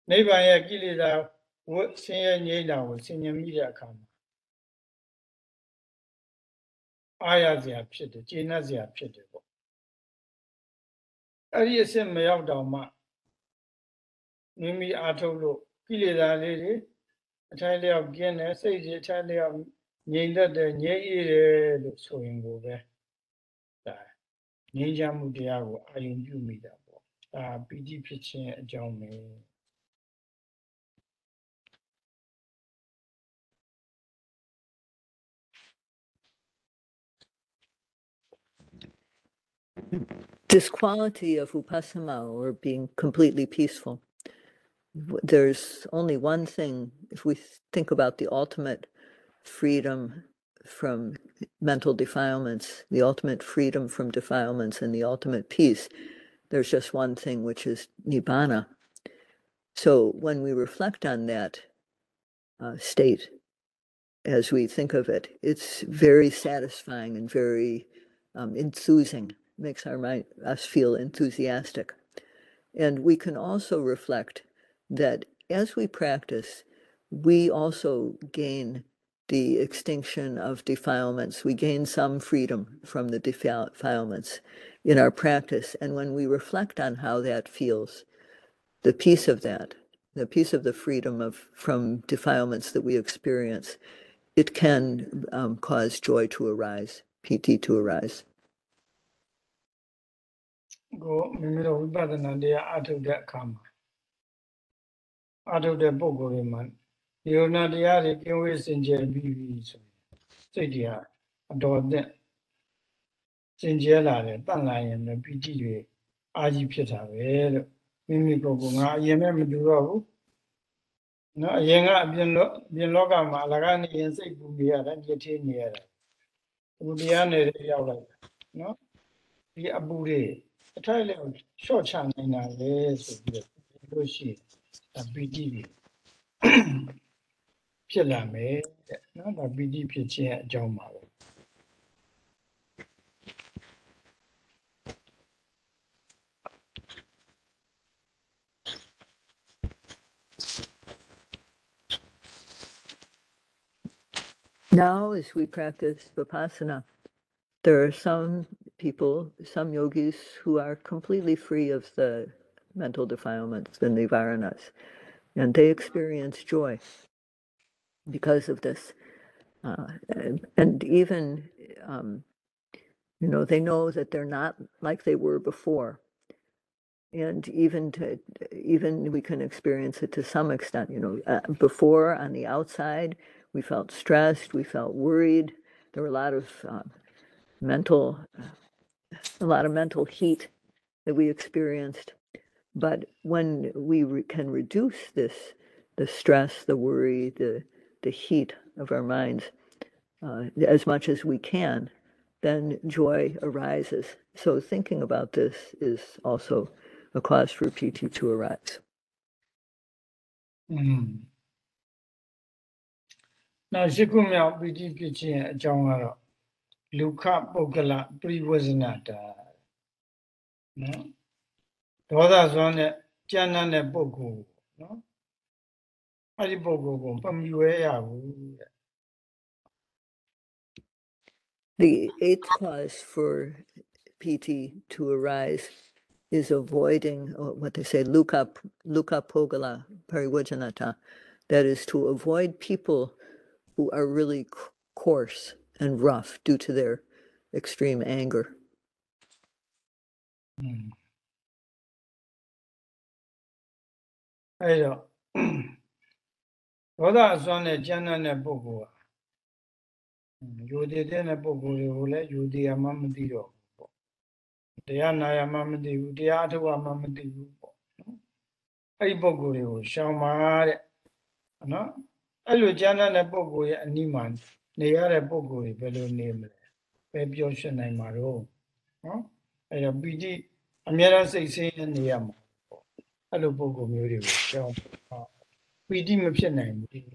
နိဗ္ဗာန်ရဲ့ကိလေသာဝတ်ဆင်းရဲငြိမ်းတာကိုဆင်ញင်မိတဲ့အခါမှာအာရစရာဖြစ်တယ်ကျေနပ်စရာဖြစ်တယ်ပေါ့အဲ့ဒီအစစ်မရောက်တော့မှမိမိအားထုတ်လို့ကိလေသာလေးတွေ အထိုင်လျောက်ကင်းတယ်စိတ်ကြီးအထိုင်လျောက်ငြိမ်သက်တယ်ငြိမ်အေးတယ်လို့ဆိုရင်ကိုပဲဒါငြိမ်းချမ်းမှုတရားကိုအာရုံပြုမိတာပေါ့ဒါပီတိဖြစ်ခြင်းအကြောင်းပဲ this quality of upasama or being completely peaceful there's only one thing if we think about the ultimate freedom from mental defilements the ultimate freedom from defilements and the ultimate peace there's just one thing which is nibbana. So when we reflect on that uh, state as we think of it it's very satisfying and very um, enthusing makes our mind us feel enthusiastic. And we can also reflect that as we practice, we also gain the extinction of defilements. We gain some freedom from the defilements in our practice. And when we reflect on how that feels, the peace of that, the peace of the freedom of from defilements that we experience, it can um, cause joy to arise, piti to arise. ကိုမိမိတို့ဝိပဿနာတရားအထုတ်တဲ့အခါမှာ အထုတ်တဲ့ပုံကိုယ်တွေမှာဒီလိုနာတရားတွေကင်းဝေးစင်ကြယ်ပြီးပြီဆိုရင်စိတ်တွေကအတော်အသင့်စင်ကြယ်လာတယ်တန့်လာရင်လည်းပီတိတွေအာကြီးဖြစ်တာပဲလို့မိမိကိုယ်ကငါအရင်မဲ့မတူတော့ဘူးနော်အရင်ကအပြင်လောအပြင်လောကမှာအလကားနေရင်စိတ်ပူနေရတယ်ညစ်သေးနေရတယ်ဘုရားနေတဲ့ရောက်လိုက်တာနော်ဒီအပူတွေအထိုက်လည်းရှော့ချနိုင်တာလေဆိုပြီးတော့လို့ရှိရင် ဒါပီတိတွေ<clears throat> ဖြစ်လာမယ်တဲ့နော်ဒါပီတိဖြစ်ခြင်းအကြောင်းပါပဲ Now, as we practice Vipassana, there are some people, some yogis, who are completely free of the mental defilements, than the nivaranas, and they experience joy because of this. Uh, and, and even, um, you know, they know that they're not like they were before. And even to, even we can experience it to some extent. You know, uh, before on the outside, we felt stressed, we felt worried. There were a lot of uh, mental, a lot of mental heat that we experienced. But when we re- can reduce this, the stress, the worry, the, the heat of our minds uh, as much as we can, then joy arises. So thinking about this is also a cause for piti to arise. Mm. နောက်ရှိခုမြောက်ပီတိဖြစ်ခြင်းရဲ့အကြောင်းကတော့လူခပုဂ္ဂလပြိဝဇနတာနော် the eighth cause for piti to arise is avoiding what they say, luka, luka pogala pariwajanata, that is to avoid people who are really coarse and rough due to their extreme anger. Mm. အဲ့တော့ဒေါသအစွမ်းနဲ့ကြမ်းတမ်းတဲ့ပုဂ္ဂိုလ်ဟာอืมယူတည်တဲ့ပုဂ္ဂိုလ်တွေကိုလည်းယူတည်ရမှမသိတော့ဘူးပေါ့တရားနာရမှမသိဘူးတရားအထုတ်ရမှမသိဘူးပေါ့နော်အဲ့ဒီပုဂ္ဂိုလ်တွေကိုရှောင်ပါတဲ့နော်အဲ့လိုကြမ်းတမ်းတဲ့ပုဂ္ဂိုလ်ရဲ့အနိမန်နေရတဲ့ပုဂ္ဂိုလ်တွေဘယ်လိုနေမလဲပဲပြောရှင်းနိုင်မှာတော့နော်အဲ့တော့ပီတိအများအားစိတ်ဆင်းရဲနေရမှာပေါ့ အဲ့လိုပုဂ္ဂိုလ်မျိုးတွေကိုရှောင်ပါပီတိမဖြစ်နိုင်ဘူး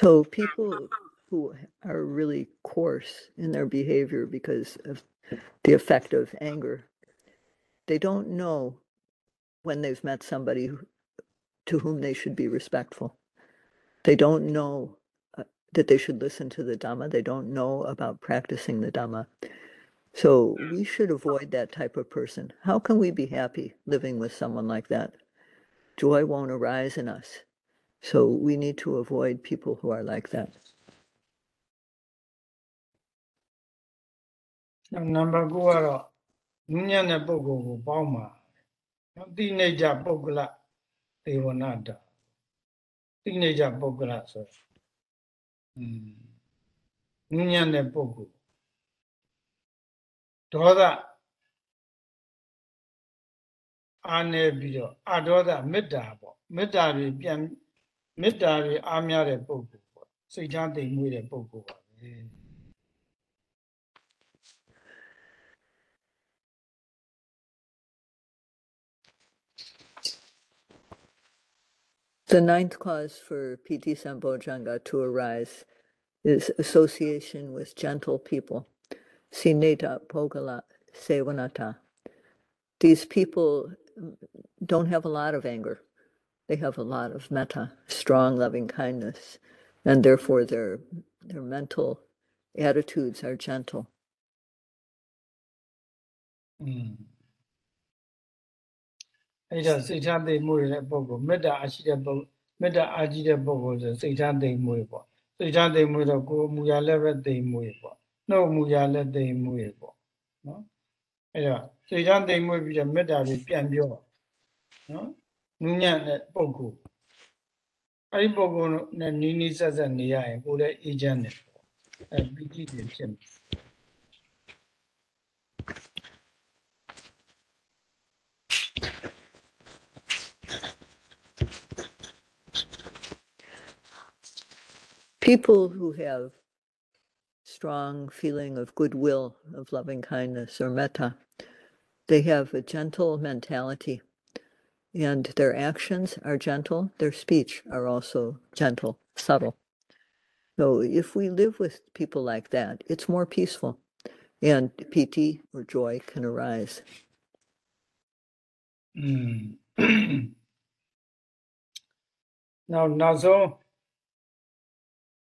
So people who are really coarse in their behavior because of the effect of anger, they don't know when they've met somebody who- to whom they should be respectful. They don't know uh, that they should listen to the Dhamma. They don't know about practicing the Dhamma. So we should avoid that type of person. How can we be happy living with someone like that? Joy won't arise in us. So we need to avoid people who are like that. နောက်နံပါတ်9ကတော့နုညံ့တဲ့ပုဂ္ဂိုလ်ကိုပေါင်းပါနော်တိနေကြပုဂ္ဂလဒေဝနာတတိ နေကြပုဂ္ဂလဆိုอืมနုညံ့တဲ့ပုဂ္ဂိုလ်ဒေါသအာနေပြီးတော့အဒေါသမေတ္တာပေါ့မေတ္တာတွေပြန်မေတ္တာတွေအားများတဲ့ပုဂ္ဂိုလ်ပေါ့စိတ်ချမ်းသိမ်မွေ့တဲ့ပုဂ္ဂိုလ်ပါပဲ The ninth cause for piti Sambojjhanga to arise is association with gentle people. Sineta Pogala Sevanata. These people mm, don't have a lot of anger. They have a lot of metta, strong loving kindness, and therefore their their mental attitudes are gentle. อืม အဲ့ဒါစိတ်ထားသိမ်မွေ့တဲ့ပုဂ္ဂိုလ်မေတ္တာအရှိတဲ့ပုဂ္ဂိုလ်မေတ္တာအားကြီးတဲ့ပုဂ္ဂိုလ်ဆိုစိတ်ထားသိမ်မွေ့ပေါ့စိတ်ထားသိမ်မွေ့တော့ကိုယ်အမူအရာလည်းပဲသိမ်မွေ့ပေါ့နှုတ်အမူအရာလည်းသိမ်မွေ့ပေါ့နော်အဲ့တော့စိတ်ထားသိမ်မွေ့ပြီးတော့မေတ္တာတွေပြန်ပြောနော်နူးညံ့တဲ့ပုဂ္ဂိုလ်အဲ့ဒီပုဂ္ဂိုလ်နဲ့နီးနီးဆက်ဆက်နေရရင်ကိုယ်လည်းအေးချမ်းတယ်ပေါ့အဲ့ပီတိတွေဖြစ်မယ် People who have strong feeling of goodwill, of loving kindness or metta, they have a gentle mentality and their actions are gentle, their speech are also gentle, subtle. So if we live with people like that, it's more peaceful and piti or joy can arise. <clears throat> อืม နောက်နောက်ဆုံး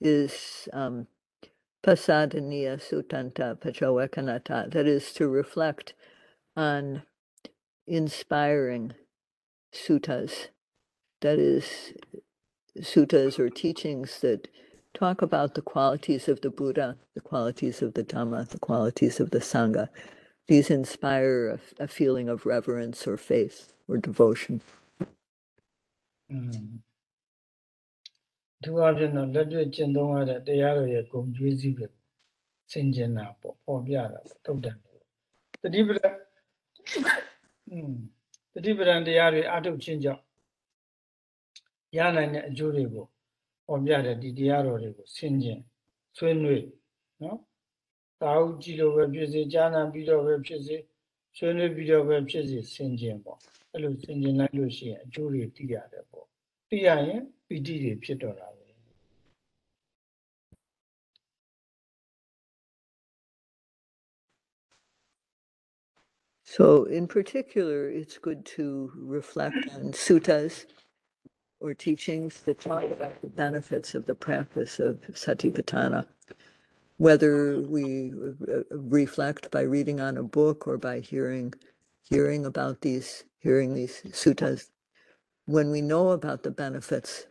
is um, pasadaniya sutanta pachawakanata, that is to reflect on inspiring suttas, that is, suttas or teachings that talk about the qualities of the Buddha, the qualities of the Dhamma, the qualities of the Sangha. These inspire a, a feeling of reverence or faith or devotion. อื အထူးအားဖြင့်တော့လက်တွေ့ကျင့်သုံးရတဲ့တရားတော်ရဲ့ဂုဏ်ကြွေးစည်းပဲဆင်ကျင်တာပေါ့ပေါ်ပြတာတုတ်တန်တတိပဒอืมတတိပဒံတရားတွေအထုတ်ခြင်းကြောင့်ရနိုင်တဲ့အကျိုးတွေကိုပေါ်ပြတဲ့ဒီတရားတော်တွေကိုဆင်ကျင်ဆွေးနွေးနော်တာဟုကြည်လိုပဲဖြစ်စေကြားနာပြီးတော့ပဲဖြစ်စေဆွေးနွေးပြီးတော့ပဲဖြစ်စေဆင်ကျင်ပေါ့အဲ့လိုဆင်ကျင်လိုက်လို့ရှိရင်အကျိုးတွေသိရတယ်ပေါ့သိရရင် ပီတိတွေဖြစ်တော့တာပဲ So, in particular, it's good to reflect on suttas or teachings that talk about the benefits of the practice of satipatthana. Whether we uh, reflect by reading on a book or by hearing hearing about these hearing these suttas, when we know about the benefits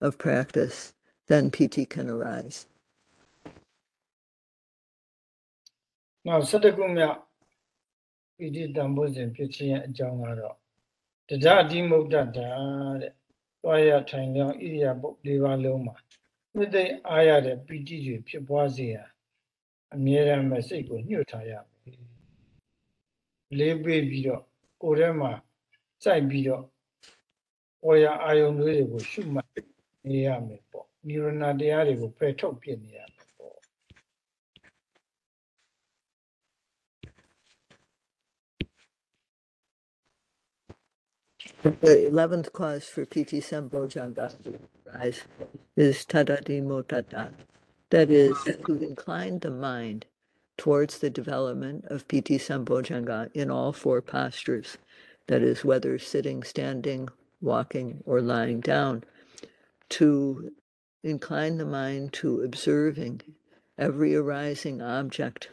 of practice, then PT can arise. Now, Sadakumya, PT Dambozin, PT and Jangaro. The Dadi Mukda Dad, Vaya Tanya, Iria Bokliva Loma. မြတ်တဲ့အားရတဲ့ပီတိတွေဖြစ်ပွားစေရအမြဲတမ်းပဲစိတ်ကိုညှို့ထားရမယ်။လေးပေးပြီးတော့ကိုယ်ထဲမှာစိုက်ပြီးတော့ပေါ်ရအာယုံတွေကိုရှုမှတ် နေရမယ်ပေါ့နိရဏတရားတွေကိုဖယ်ထုတ်ပြနေရမယ်ပေါ့ The 11th cause for piti Sambojjhanga rise is Tadadimo That is, to incline the mind towards the development of piti Sambojjhanga in all four postures. That is, whether sitting, standing, walking, or lying down To incline the mind to observing every arising object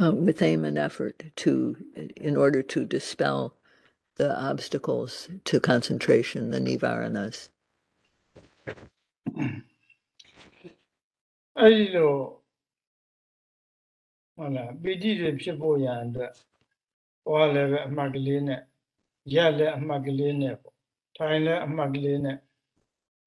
uh, with aim and effort to, in order to dispel the obstacles to concentration, the nivaranas. <clears throat> အဲ့ဒီလိုဟုတ်လားပီတိတွေဖြစ်ဖို့ရန်အတွက်ဟောလည်းပဲအမှတ်ကလေးနဲ့ရက်လည်းအမှတ်ကလေးနဲ့ပေါ့ထိုင်လည်းအမှတ်ကလေးနဲ့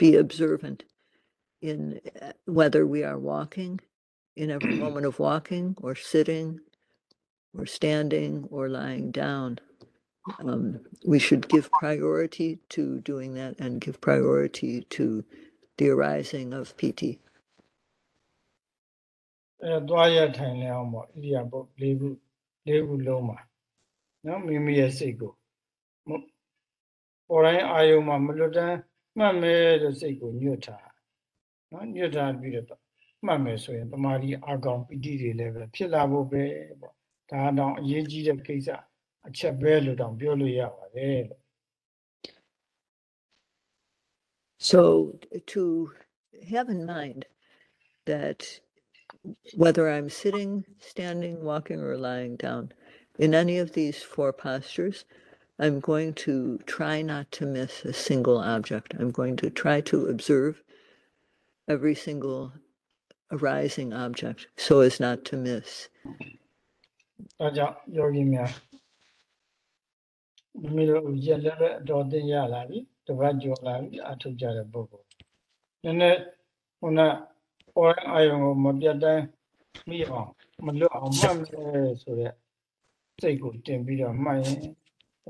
be observant in uh, whether we are walking, in every <clears throat> moment of walking or sitting or standing or lying down. Um, we should give priority to doing that and give priority to the arising of piti. မှတ်မဲတဲ့စိတ်ကိုညွတ်ထားနော်ညွတ်ထားပြီးတော့မှတ်မယ်ဆိုရင်တမာရီအာကောင်ပီတိတွေလည်းပဲဖြစ်လာဖို့ပဲပေါ့ဒါတော့အရေးကြီးတဲ့ကိစ္စအချက်ပဲလို့တောင်ပြောလို့ရပါတယ်လို့ So, to have in mind that whether I'm sitting, standing, walking, or lying down, in any of these four postures, I'm going to try not to miss a single object. I'm going to try to observe every single arising object so as not to miss. ဒါကြောင့်ယောဂီများမိမိတို့ရက်လည်းပဲအတော်သိရလာပြီတပတ်ကျော်လာပြီအထုတ်ကြတဲ့ပုဂ္ဂိုလ်နည်းနည်းခုနပေါ်တိုင်းအာယုံကိုမပြတ်တိုင်းမိအောင်မလွတ်အောင်မှတ်မယ်ဆိုတော့စိတ်ကိုတင်ပြီးတော့မှတ်ရင် သ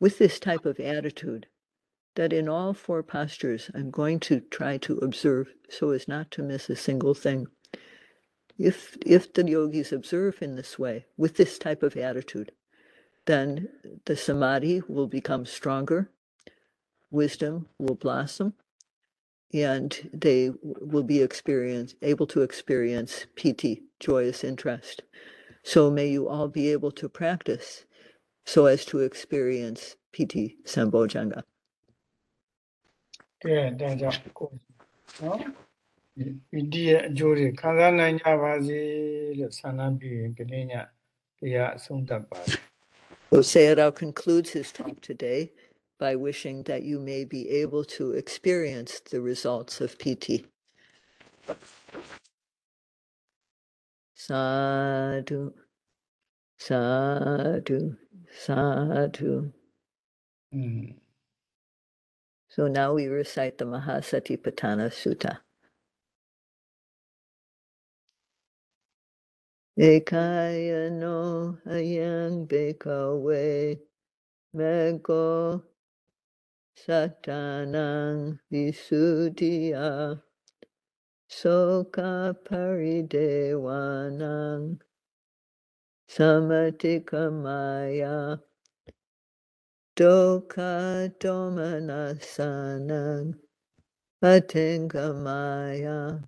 with this type of attitude, that in all four postures, I'm going to try to observe so as not to miss a single thing. If, if the yogis observe in this way, with this type of attitude, then the samadhi will become stronger, wisdom will blossom, and they will be experience, able to experience piti, joyous interest. So may you all be able to practice so as to experience piti sambojjhanga. So Sayadaw concludes his talk today by wishing that you may be able to experience the results of piti. Sadhu, sadhu sadhu. อืม So now we recite the Mahasatipatthana Sutta. Ekaya no ayang bekawe mego satanang visuddhiya soka paridevanang samatikamaya doka domanasanang patingamaya